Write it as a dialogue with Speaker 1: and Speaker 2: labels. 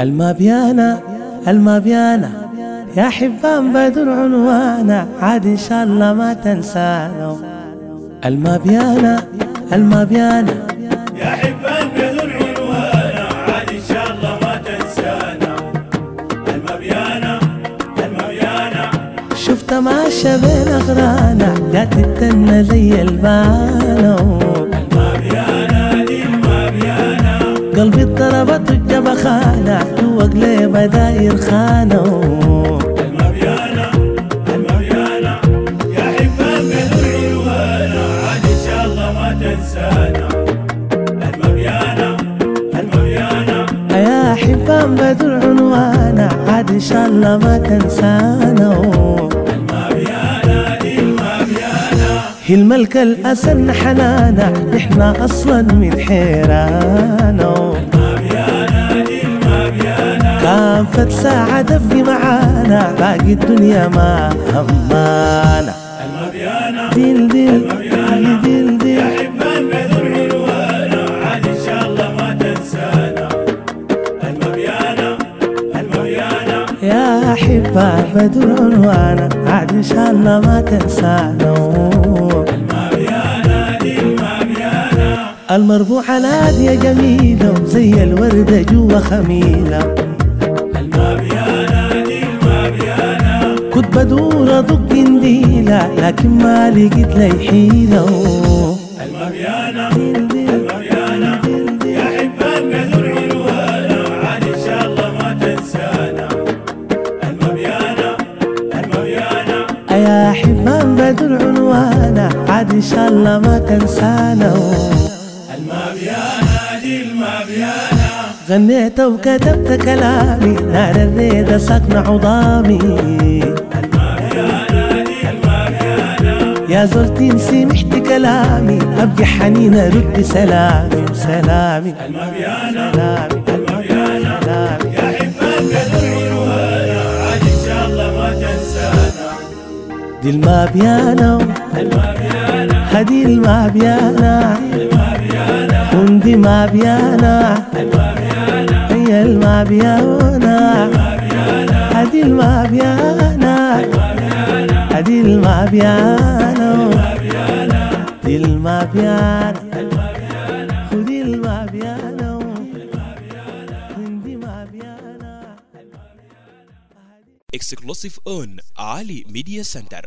Speaker 1: المابيانا المابيانا يا حبان بدر عنوانا عاد إن شاء الله ما تنسانا المابيانا المابيانا
Speaker 2: يا حبان بدر عنوانا عاد إن شاء الله ما تنسانا المبيانا المبيانا
Speaker 1: شفت ماشى بين اغرانا جات التنة زي البانو.
Speaker 2: المبيانا دي المبيانا
Speaker 1: قلبي الجبا خانة جوا قليبة داير
Speaker 2: يا حبان بدر عنوانا عاد ان شاء الله ما تنسانا
Speaker 1: هي الملكة الأسن حنانة إحنا أصلا من
Speaker 2: دي المبيانا
Speaker 1: كافة ساعة دفي معانا باقي الدنيا ما همانا.
Speaker 2: المبيانا
Speaker 1: ديل ديل ديل ديل ديل.
Speaker 2: يا حبان بدر عنوانا عاد إن شاء الله ما تنسانا المبيانا المبيانا
Speaker 1: يا حبة بدر عنوانا عاد إن شاء الله ما تنسانا المربوحة نادية جميلة زي الوردة جوا خميلة. بدور أدق قنديلة لكن ما لقيت لي حيلة. ديل
Speaker 2: يا حبان عنوانا عاد إن شاء الله ما تنسانا. المبيانا
Speaker 1: يا عاد إن شاء الله ما تنسانا
Speaker 2: المبيانا دي المبيانا
Speaker 1: غنيت وكتبت كلامي نار الريدة سكن عظامي. يا زرتين سمحت كلامي أبقي حنينة رد سلامي سلامي سلامي
Speaker 2: يا عاد ان شاء الله ما تنسانا
Speaker 1: دي المابيانا هدي المابيانا وندي مابيانا هي المابيانا هدي المابيانا هدي المابيانا المابيانا. وندي مابيانا.
Speaker 3: Exclusive on Ali Media Center.